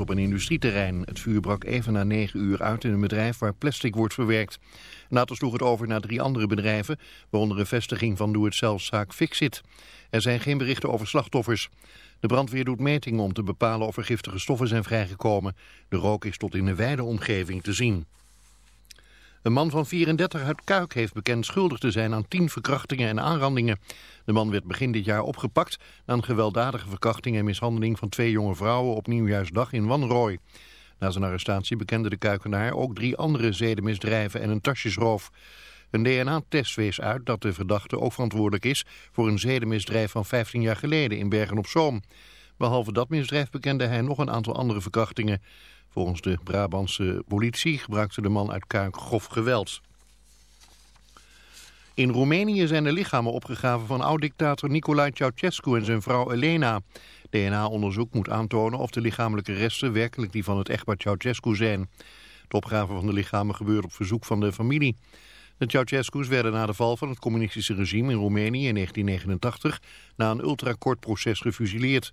op een industrieterrein. Het vuur brak even na negen uur uit in een bedrijf waar plastic wordt verwerkt. Later sloeg het over naar drie andere bedrijven, waaronder een vestiging van doe-het-zelfzaak Fixit. Er zijn geen berichten over slachtoffers. De brandweer doet metingen om te bepalen of er giftige stoffen zijn vrijgekomen. De rook is tot in de wijde omgeving te zien. Een man van 34 uit Kuik heeft bekend schuldig te zijn aan 10 verkrachtingen en aanrandingen. De man werd begin dit jaar opgepakt na een gewelddadige verkrachting en mishandeling van twee jonge vrouwen op Nieuwjaarsdag in Wanrooy. Na zijn arrestatie bekende de Kuikenaar ook drie andere zedenmisdrijven en een tasjesroof. Een DNA-test wees uit dat de verdachte ook verantwoordelijk is voor een zedenmisdrijf van 15 jaar geleden in Bergen-op-Zoom. Behalve dat misdrijf bekende hij nog een aantal andere verkrachtingen. Volgens de Brabantse politie gebruikte de man uit Kuik grof geweld. In Roemenië zijn de lichamen opgegraven van oud-dictator Nicolae Ceausescu en zijn vrouw Elena. DNA-onderzoek moet aantonen of de lichamelijke resten werkelijk die van het echtpaar Ceausescu zijn. Het opgraven van de lichamen gebeurt op verzoek van de familie. De Ceausescu's werden na de val van het communistische regime in Roemenië in 1989 na een ultrakort proces gefusileerd.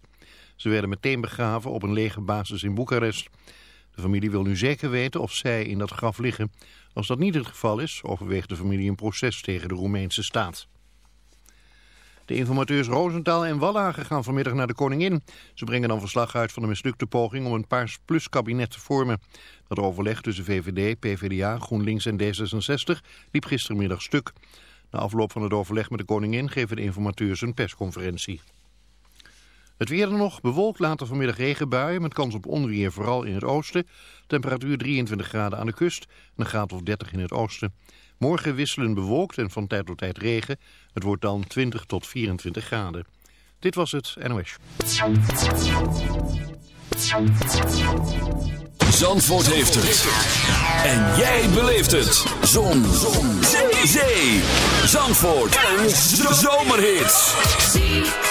Ze werden meteen begraven op een lege basis in Boekarest. De familie wil nu zeker weten of zij in dat graf liggen. Als dat niet het geval is, overweegt de familie een proces tegen de Roemeense staat. De informateurs Roosentaal en Wallagen gaan vanmiddag naar de koningin. Ze brengen dan verslag uit van de mislukte poging om een Paars Plus kabinet te vormen. Dat overleg tussen VVD, PvdA, GroenLinks en D66 liep gistermiddag stuk. Na afloop van het overleg met de koningin geven de informateurs een persconferentie. Het weer er nog, bewolkt later vanmiddag regenbuien met kans op onweer vooral in het oosten. Temperatuur 23 graden aan de kust en een graad of 30 in het oosten. Morgen wisselen bewolkt en van tijd tot tijd regen. Het wordt dan 20 tot 24 graden. Dit was het NOS. Zandvoort heeft het. En jij beleeft het. Zon. Zon. Zee. Zee. Zandvoort. Een zomerhit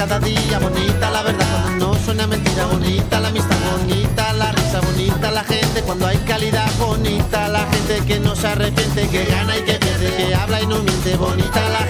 cada día, bonita la verdad cuando no suena mentira, bonita la amistad, bonita la risa, bonita la gente cuando hay calidad, bonita la gente que no se arrepiente, que gana y que pierde, que habla y no miente, bonita la gente,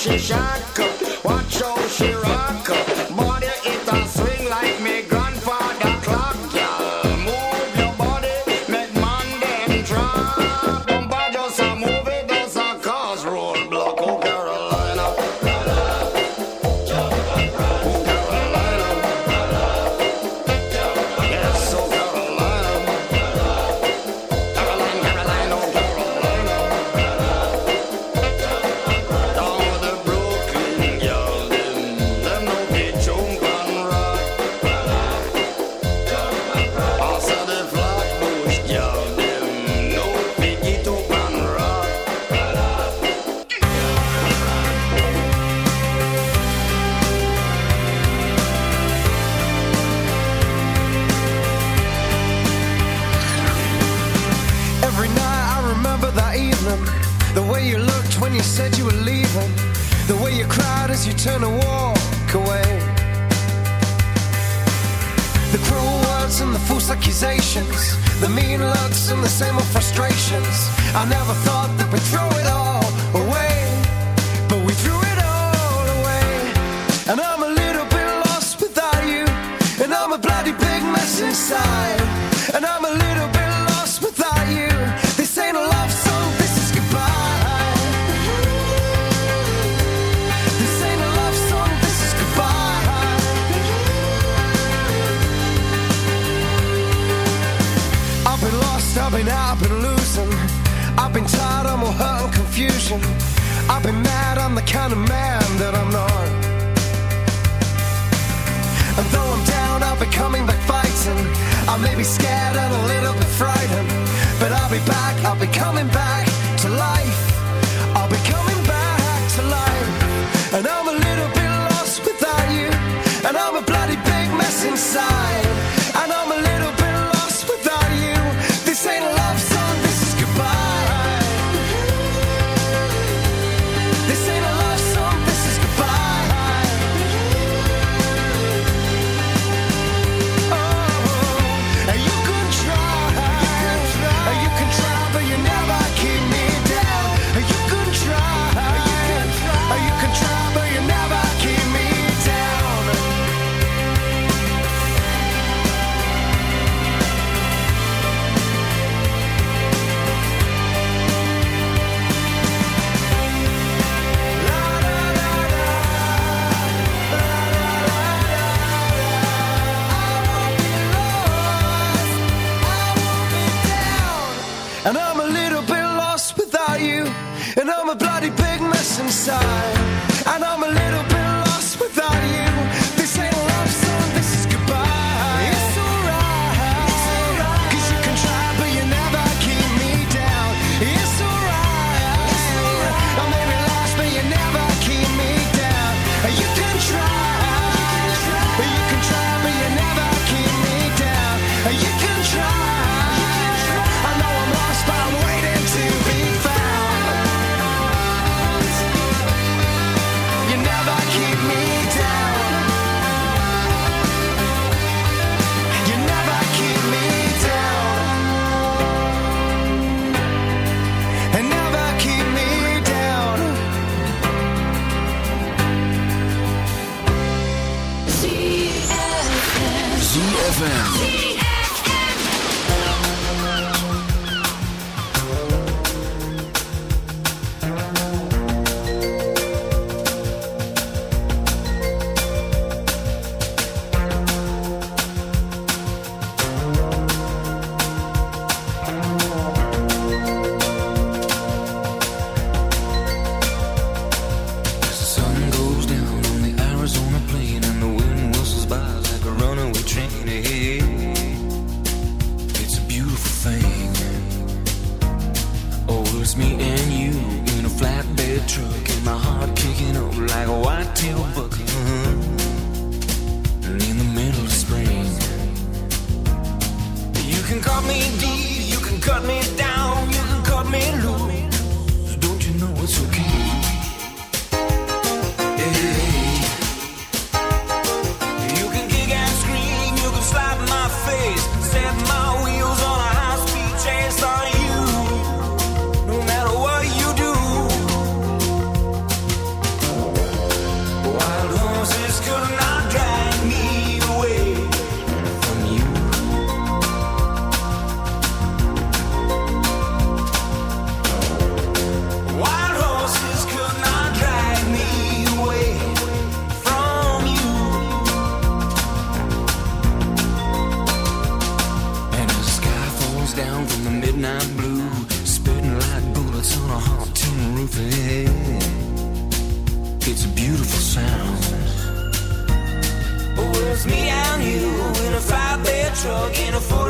she shack up. Watch how she rock up. I may be scared and a little bit frightened, but I'll be back, I'll be coming back to life. I'll be coming back to life, and I'm a inside. ZFM. truck in a 40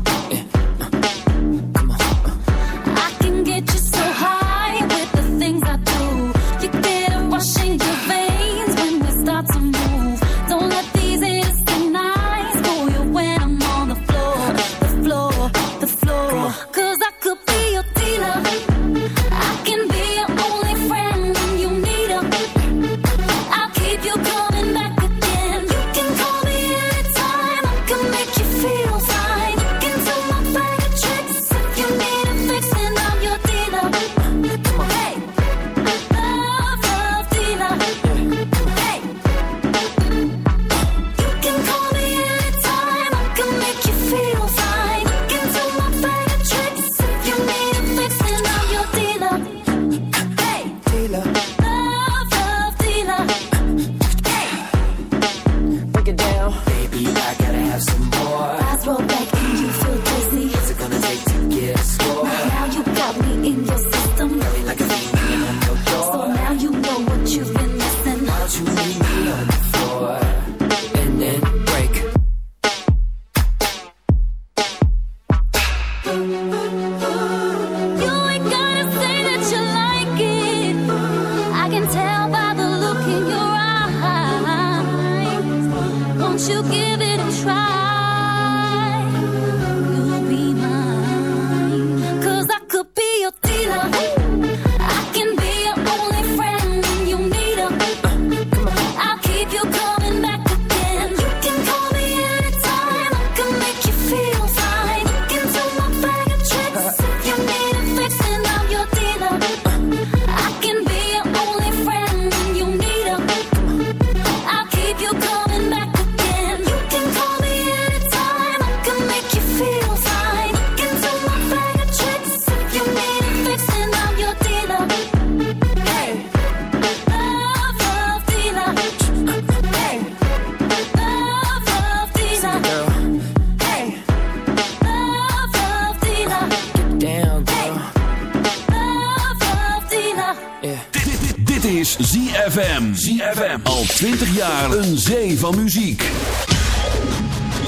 Van muziek.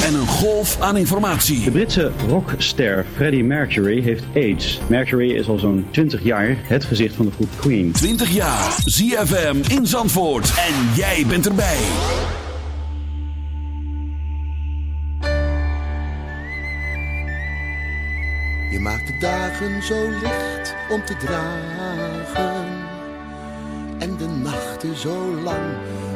En een golf aan informatie. De Britse rockster Freddie Mercury heeft AIDS. Mercury is al zo'n 20 jaar het gezicht van de groep Queen. 20 jaar. ZFM in Zandvoort. En jij bent erbij. Je maakt de dagen zo licht om te dragen. En de nachten zo lang,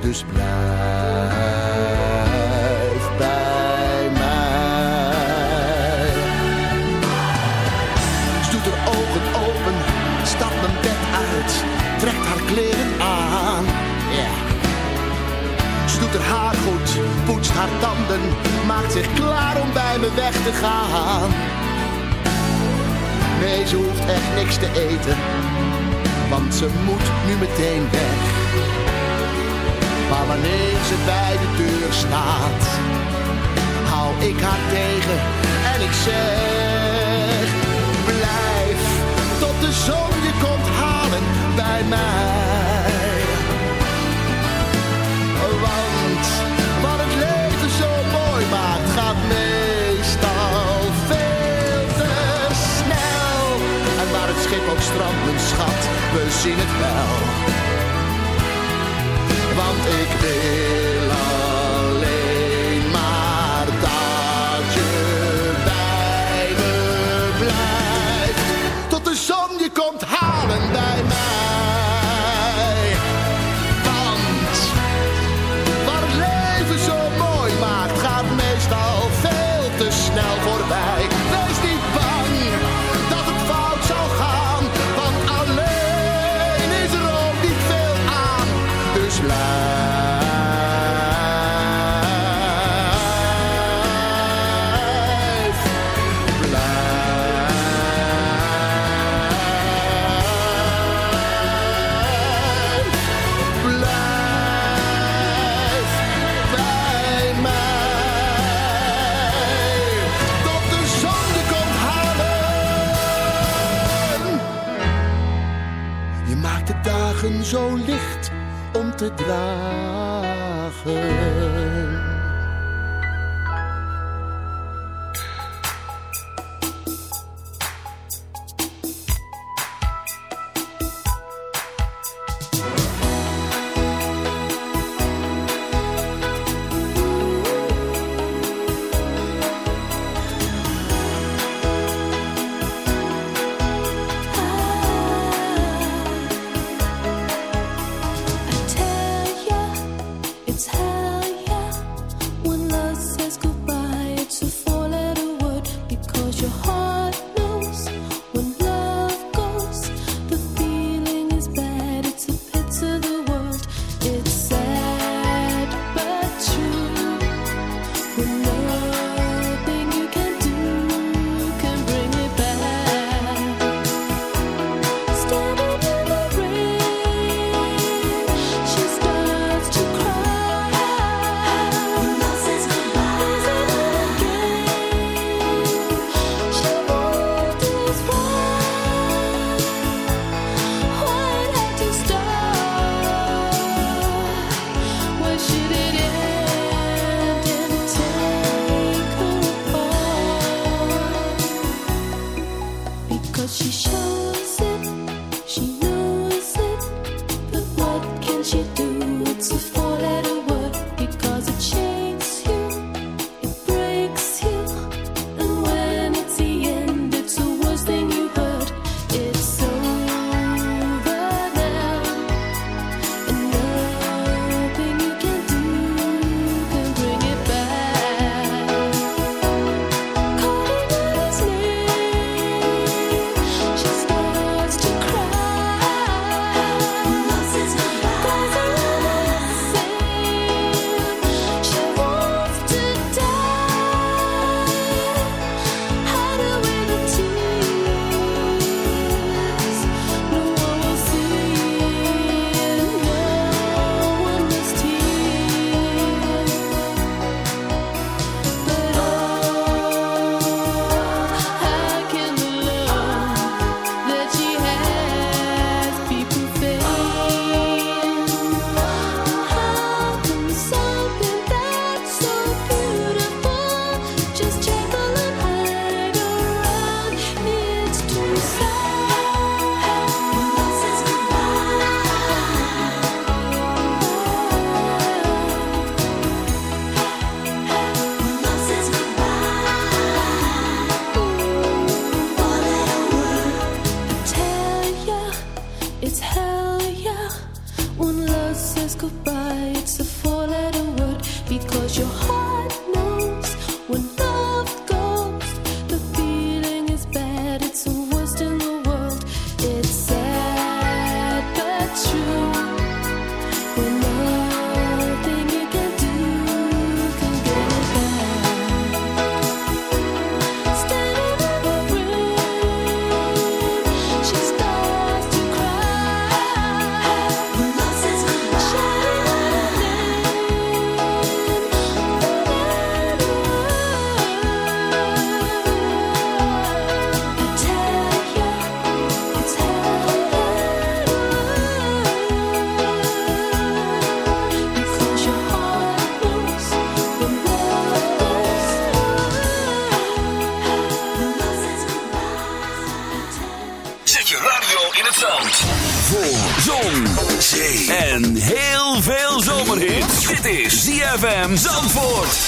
Dus blijf bij mij. Ze doet haar ogen open, stapt mijn bed uit, trekt haar kleren aan. Ja. Ze doet haar haar goed, poetst haar tanden, maakt zich klaar om bij me weg te gaan. Nee, ze hoeft echt niks te eten, want ze moet nu meteen weg. Maar wanneer ze bij de deur staat, hou ik haar tegen en ik zeg: Blijf tot de zon je komt halen bij mij. Want wat het leven zo mooi maakt, gaat meestal veel te snel. En waar het schip ook strandt, schat, we zien het wel. Want ik wil om It's a ZFM Zandvoort.